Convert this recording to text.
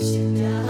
心。凉